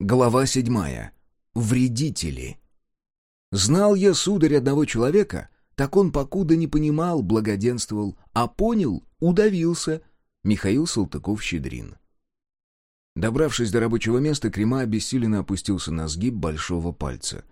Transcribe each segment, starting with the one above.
Глава седьмая. Вредители. Знал я, сударь, одного человека, так он покуда не понимал, благоденствовал, а понял, удавился. Михаил Салтыков-Щедрин. Добравшись до рабочего места, Крема обессиленно опустился на сгиб большого пальца.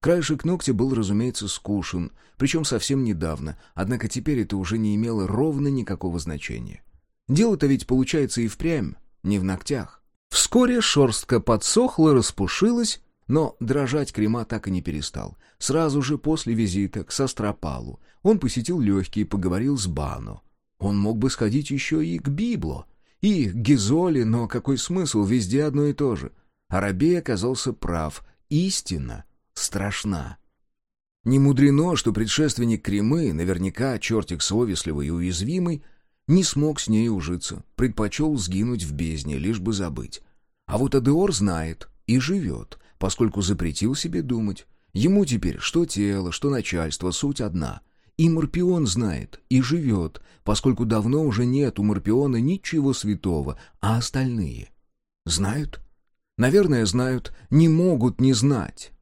Краешек ногтя был, разумеется, скушен, причем совсем недавно, однако теперь это уже не имело ровно никакого значения. Дело-то ведь получается и впрямь, не в ногтях. Вскоре шерстка подсохла, распушилась, но дрожать крема так и не перестал. Сразу же после визита к Состропалу он посетил легкие и поговорил с Бано. Он мог бы сходить еще и к Библо, и к Гизоле, но какой смысл, везде одно и то же. Арабей оказался прав, истина страшна. Не мудрено, что предшественник Кремы, наверняка чертик совестливый и уязвимый, не смог с ней ужиться, предпочел сгинуть в бездне, лишь бы забыть. А вот Адеор знает и живет, поскольку запретил себе думать. Ему теперь что тело, что начальство, суть одна. И Морпион знает и живет, поскольку давно уже нет у Морпиона ничего святого, а остальные знают? Наверное, знают, не могут не знать.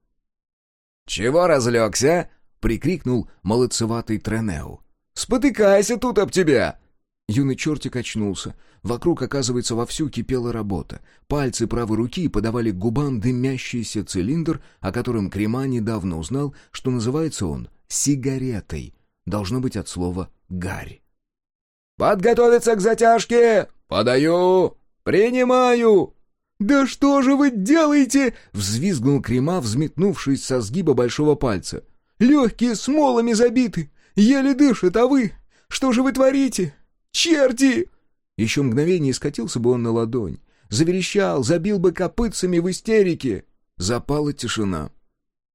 «Чего разлегся?» — прикрикнул молодцеватый Тренеу. «Спотыкайся тут об тебя!» Юный чертик очнулся. Вокруг, оказывается, вовсю кипела работа. Пальцы правой руки подавали к губам дымящийся цилиндр, о котором Крема недавно узнал, что называется он сигаретой. Должно быть от слова «гарь». «Подготовиться к затяжке! Подаю! Принимаю!» «Да что же вы делаете?» — взвизгнул Крема, взметнувшись со сгиба большого пальца. «Легкие смолами забиты! Еле дышит, а вы? Что же вы творите? Черти!» Еще мгновение скатился бы он на ладонь. Заверещал, забил бы копытцами в истерике. Запала тишина.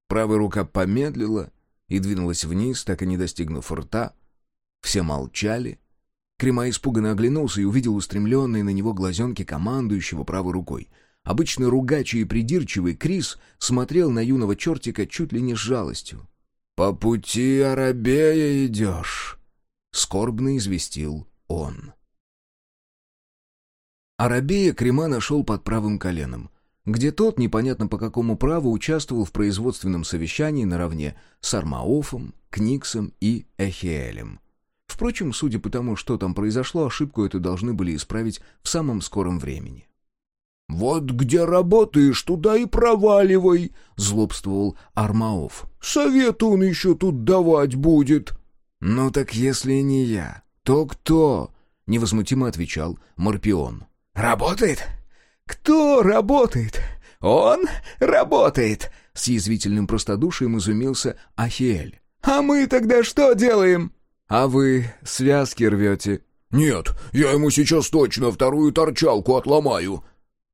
Правая рука помедлила и двинулась вниз, так и не достигнув рта. Все молчали. Крема испуганно оглянулся и увидел устремленные на него глазенки командующего правой рукой. Обычно ругачий и придирчивый Крис смотрел на юного чертика чуть ли не с жалостью. «По пути Арабея идешь», — скорбно известил он. Арабея Крема нашел под правым коленом, где тот, непонятно по какому праву, участвовал в производственном совещании наравне с Армаофом, Книксом и Эхиэлем. Впрочем, судя по тому, что там произошло, ошибку эту должны были исправить в самом скором времени. «Вот где работаешь, туда и проваливай!» — злобствовал Армаоф. «Совет он еще тут давать будет!» «Ну так если не я, то кто?» — невозмутимо отвечал Морпион. «Работает? Кто работает? Он работает!» С язвительным простодушием изумился Ахиэль. «А мы тогда что делаем?» «А вы связки рвете?» «Нет, я ему сейчас точно вторую торчалку отломаю!»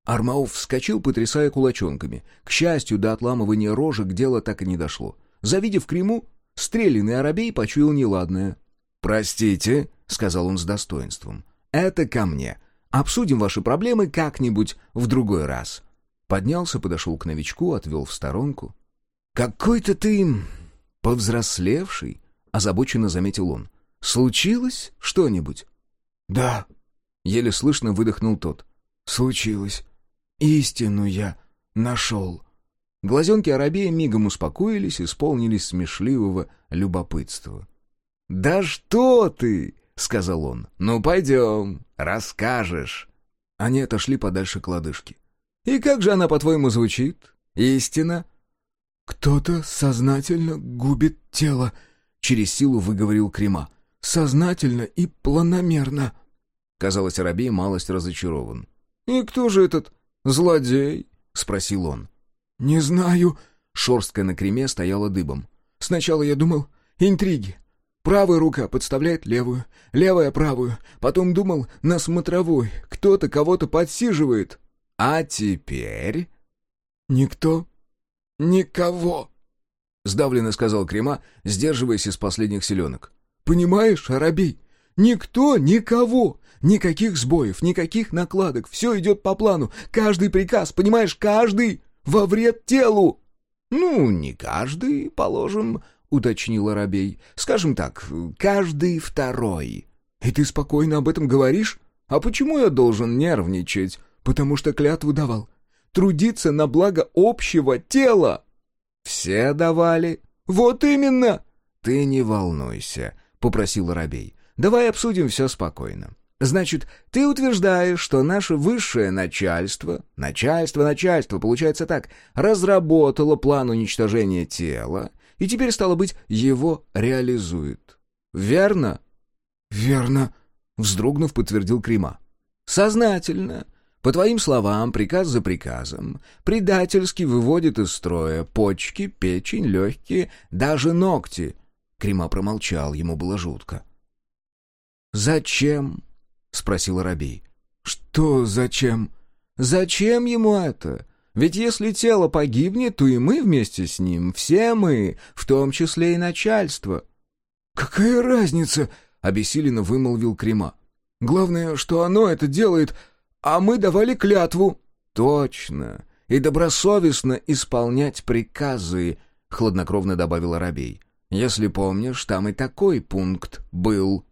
Армауф вскочил, потрясая кулачонками. К счастью, до отламывания рожек дело так и не дошло. Завидев Криму, стрелянный арабей почуял неладное. «Простите», — сказал он с достоинством, — «это ко мне. Обсудим ваши проблемы как-нибудь в другой раз». Поднялся, подошел к новичку, отвел в сторонку. «Какой-то ты повзрослевший», — озабоченно заметил он. «Случилось что-нибудь?» «Да», — еле слышно выдохнул тот. «Случилось. Истину я нашел». Глазенки Арабея мигом успокоились, исполнились смешливого любопытства. «Да что ты!» — сказал он. «Ну, пойдем, расскажешь». Они отошли подальше к лодыжке. «И как же она, по-твоему, звучит? Истина?» «Кто-то сознательно губит тело», — через силу выговорил Крема. «Сознательно и планомерно». Казалось, Арабей малость разочарован. «И кто же этот злодей?» — спросил он. «Не знаю». Шорстка на Креме стояла дыбом. «Сначала я думал, интриги, Правая рука подставляет левую, левая правую. Потом думал, на смотровой кто-то кого-то подсиживает. А теперь... Никто, никого, сдавленно сказал Крема, сдерживаясь из последних селенок. Понимаешь, Арабей, никто, никого. Никаких сбоев, никаких накладок. Все идет по плану. Каждый приказ, понимаешь, каждый во вред телу. Ну, не каждый, положим, — уточнил Арабей. «Скажем так, каждый второй». «И ты спокойно об этом говоришь? А почему я должен нервничать? Потому что клятву давал. трудиться на благо общего тела». «Все давали?» «Вот именно!» «Ты не волнуйся», — попросил Робей. «Давай обсудим все спокойно. Значит, ты утверждаешь, что наше высшее начальство, начальство, начальство, получается так, разработало план уничтожения тела и теперь, стало быть, его реализует. Верно? Верно, вздрогнув, подтвердил Крима. Сознательно. По твоим словам, приказ за приказом, предательски выводит из строя почки, печень, легкие, даже ногти. Крима промолчал, ему было жутко. «Зачем?» — спросил Арабей. «Что зачем?» «Зачем ему это? Ведь если тело погибнет, то и мы вместе с ним, все мы, в том числе и начальство». «Какая разница?» — обессиленно вымолвил Крема. «Главное, что оно это делает, а мы давали клятву». «Точно. И добросовестно исполнять приказы», — хладнокровно добавил Арабей. «Если помнишь, там и такой пункт был».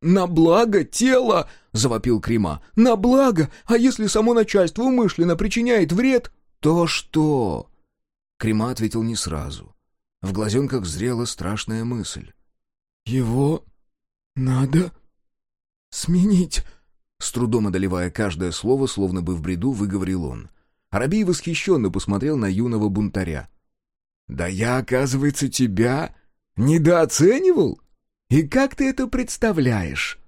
«На благо тела!» — завопил Крима. «На благо! А если само начальство умышленно причиняет вред?» «То что?» Крима ответил не сразу. В глазенках зрела страшная мысль. «Его надо сменить!» С трудом одолевая каждое слово, словно бы в бреду, выговорил он. Арабий восхищенно посмотрел на юного бунтаря. «Да я, оказывается, тебя недооценивал? И как ты это представляешь?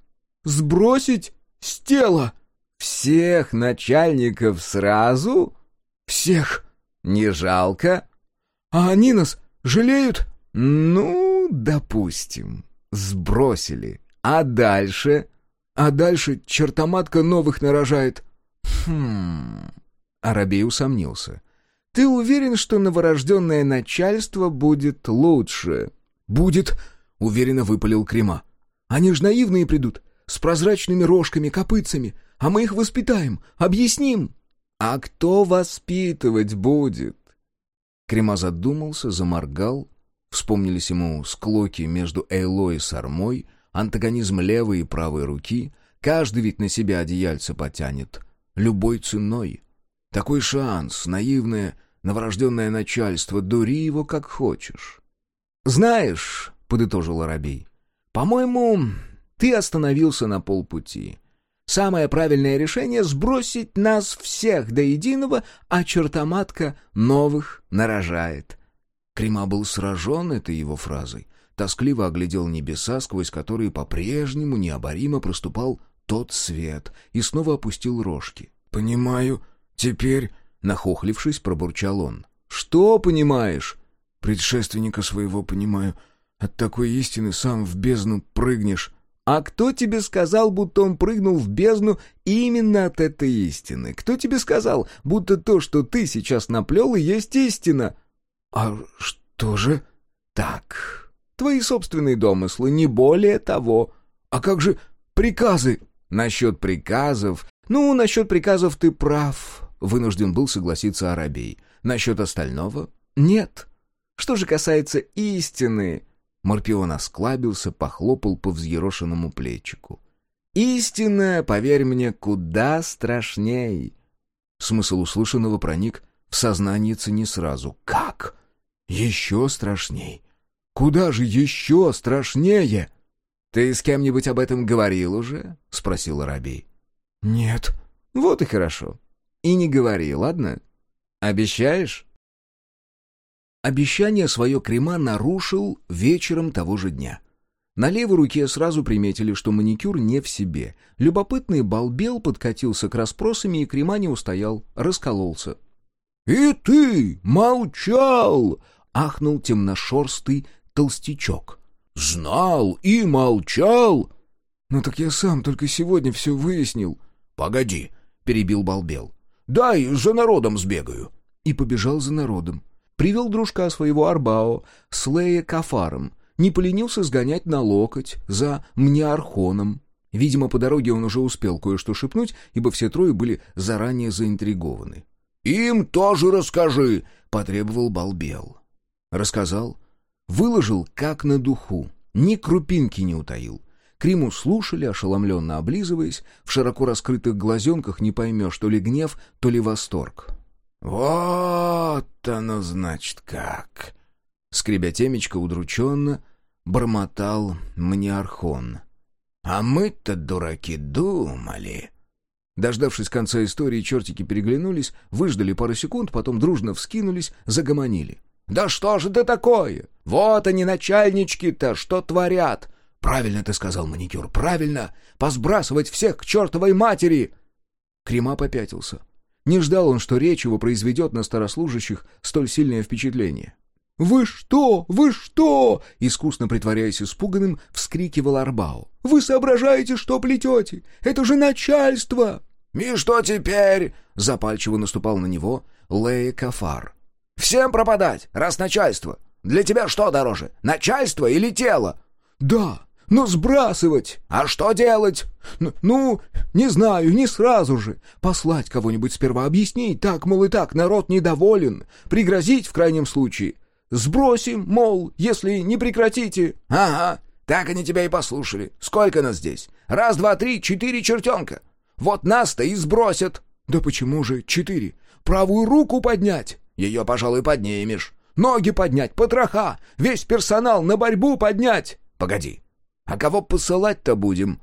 Сбросить с тела?» «Всех начальников сразу?» «Всех!» «Не жалко?» «А они нас жалеют?» «Ну, допустим, сбросили. А дальше?» «А дальше чертоматка новых нарожает». «Хм...» Арабей усомнился. «Ты уверен, что новорожденное начальство будет лучше?» «Будет», — уверенно выпалил Крема. «Они ж наивные придут, с прозрачными рожками, копытцами, а мы их воспитаем, объясним». «А кто воспитывать будет?» Крема задумался, заморгал. Вспомнились ему склоки между Эйлой и Сармой, антагонизм левой и правой руки. Каждый ведь на себя одеяльце потянет. Любой ценой. Такой шанс, наивное, новорожденное начальство, дури его как хочешь. «Знаешь», — подытожил Арабей, — «по-моему, ты остановился на полпути». Самое правильное решение — сбросить нас всех до единого, а чертоматка новых нарожает. Крима был сражен этой его фразой, тоскливо оглядел небеса, сквозь которые по-прежнему необоримо проступал тот свет, и снова опустил рожки. «Понимаю, теперь...» — нахохлившись, пробурчал он. «Что понимаешь?» «Предшественника своего понимаю. От такой истины сам в бездну прыгнешь». А кто тебе сказал, будто он прыгнул в бездну именно от этой истины? Кто тебе сказал, будто то, что ты сейчас наплел, и есть истина? А что же? Так, твои собственные домыслы, не более того. А как же приказы? Насчет приказов... Ну, насчет приказов ты прав, вынужден был согласиться Арабей. Насчет остального — нет. Что же касается истины... Морпион осклабился, похлопал по взъерошенному плечику. «Истинная, поверь мне, куда страшней!» Смысл услышанного проник в сознанице не сразу. «Как? Еще страшней? Куда же еще страшнее?» «Ты с кем-нибудь об этом говорил уже?» — спросил Арабей. «Нет». «Вот и хорошо. И не говори, ладно? Обещаешь?» Обещание свое Крема нарушил вечером того же дня. На левой руке сразу приметили, что маникюр не в себе. Любопытный балбел подкатился к расспросами, и Крема не устоял, раскололся. «И ты молчал!» — ахнул темношерстый толстячок. «Знал и молчал!» «Ну так я сам только сегодня все выяснил». «Погоди», — перебил балбел. «Дай за народом сбегаю». И побежал за народом. Привел дружка своего Арбао, Слея Кафаром, не поленился сгонять на локоть за Мниархоном. Видимо, по дороге он уже успел кое-что шепнуть, ибо все трое были заранее заинтригованы. «Им тоже расскажи!» — потребовал Балбел. Рассказал. Выложил, как на духу. Ни крупинки не утаил. Криму слушали, ошеломленно облизываясь. В широко раскрытых глазенках не поймешь, то ли гнев, то ли восторг. «Вот оно, значит, как!» Скребя темечко удрученно, бормотал мне Архон. «А мы-то, дураки, думали...» Дождавшись конца истории, чертики переглянулись, выждали пару секунд, потом дружно вскинулись, загомонили. «Да что же это такое? Вот они, начальнички-то, что творят!» «Правильно ты сказал, маникюр, правильно! Посбрасывать всех к чертовой матери!» Крема попятился. Не ждал он, что речь его произведет на старослужащих столь сильное впечатление. «Вы что? Вы что?» Искусно притворяясь испуганным, вскрикивал Арбау. «Вы соображаете, что плетете? Это же начальство!» «И что теперь?» — запальчиво наступал на него Лея Кафар. «Всем пропадать, раз начальство! Для тебя что дороже, начальство или тело?» «Да, но сбрасывать! А что делать?» Н «Ну, не знаю, не сразу же. Послать кого-нибудь сперва, объяснить, так, мол, и так, народ недоволен. Пригрозить в крайнем случае. Сбросим, мол, если не прекратите». «Ага, так они тебя и послушали. Сколько нас здесь? Раз, два, три, четыре чертенка. Вот нас-то и сбросят». «Да почему же четыре? Правую руку поднять?» «Ее, пожалуй, поднимешь». «Ноги поднять, потроха, весь персонал на борьбу поднять». «Погоди, а кого посылать-то будем?»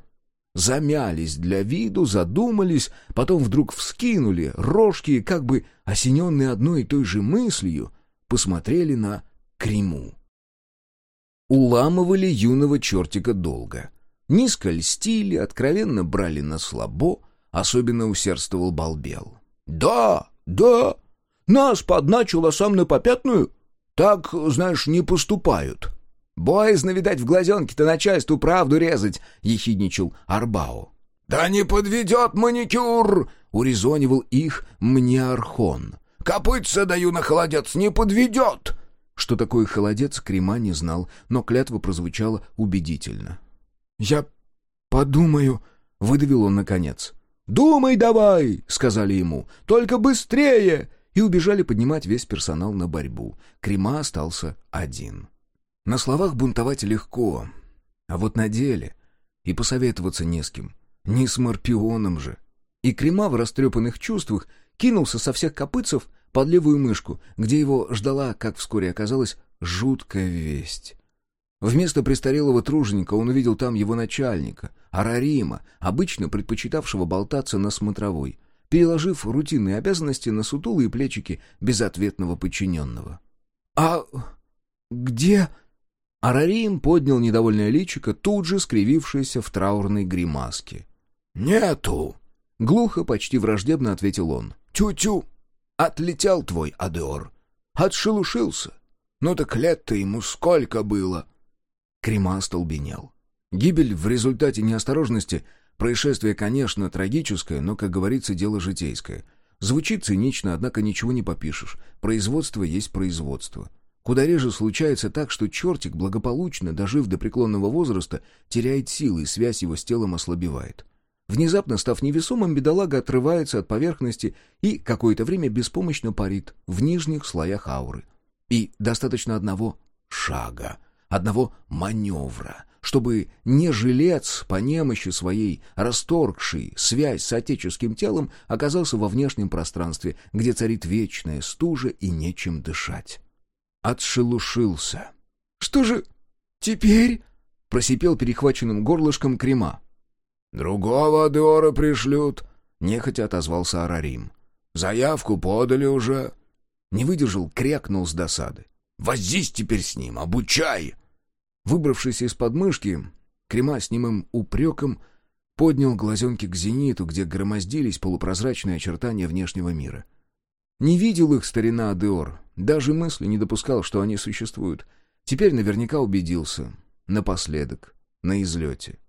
Замялись для виду, задумались, потом вдруг вскинули рожки как бы осененные одной и той же мыслью, посмотрели на Криму. Уламывали юного чертика долго. Низко льстили, откровенно брали на слабо, особенно усердствовал балбел. «Да, да, нас подначил, а сам на попятную? Так, знаешь, не поступают». «Боязно, видать, в глазенке-то начальству правду резать», — ехидничал Арбао. «Да не подведет маникюр!» — урезонивал их мне Архон. «Копытца даю на холодец, не подведет!» Что такое холодец, Крема не знал, но клятва прозвучала убедительно. «Я подумаю», — выдавил он наконец. «Думай давай», — сказали ему, — «только быстрее!» И убежали поднимать весь персонал на борьбу. Крема остался один. На словах бунтовать легко, а вот на деле и посоветоваться не с кем, не с Морпионом же. И Крема в растрепанных чувствах кинулся со всех копытцев под левую мышку, где его ждала, как вскоре оказалось, жуткая весть. Вместо престарелого труженика он увидел там его начальника, Арарима, обычно предпочитавшего болтаться на смотровой, переложив рутинные обязанности на сутулые плечики безответного подчиненного. «А где...» Арарим поднял недовольное личико, тут же скривившееся в траурной гримаске. «Нету!» — глухо, почти враждебно ответил он. «Тю-тю! Отлетел твой Адеор. Отшелушился. Ну так лет-то ему сколько было?» Крема остолбенел. Гибель в результате неосторожности — происшествие, конечно, трагическое, но, как говорится, дело житейское. Звучит цинично, однако ничего не попишешь. Производство есть производство. Куда реже случается так, что чертик, благополучно, дожив до преклонного возраста, теряет силы, и связь его с телом ослабевает. Внезапно, став невесомым, бедолага отрывается от поверхности и какое-то время беспомощно парит в нижних слоях ауры. И достаточно одного шага, одного маневра, чтобы не жилец по немощи своей, расторгший связь с отеческим телом, оказался во внешнем пространстве, где царит вечная стужа и нечем дышать отшелушился. «Что же теперь?» — просипел перехваченным горлышком крема. «Другого Адеора пришлют», — нехотя отозвался Арарим. «Заявку подали уже». Не выдержал, крякнул с досады. «Возись теперь с ним, обучай!» Выбравшись из подмышки, крема с немым упреком поднял глазенки к зениту, где громоздились полупрозрачные очертания внешнего мира — не видел их старина Адеор, даже мысли не допускал, что они существуют. Теперь наверняка убедился. Напоследок, на излете.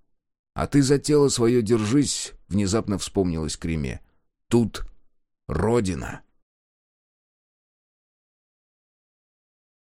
«А ты за тело свое держись», — внезапно вспомнилось Креме. «Тут Родина».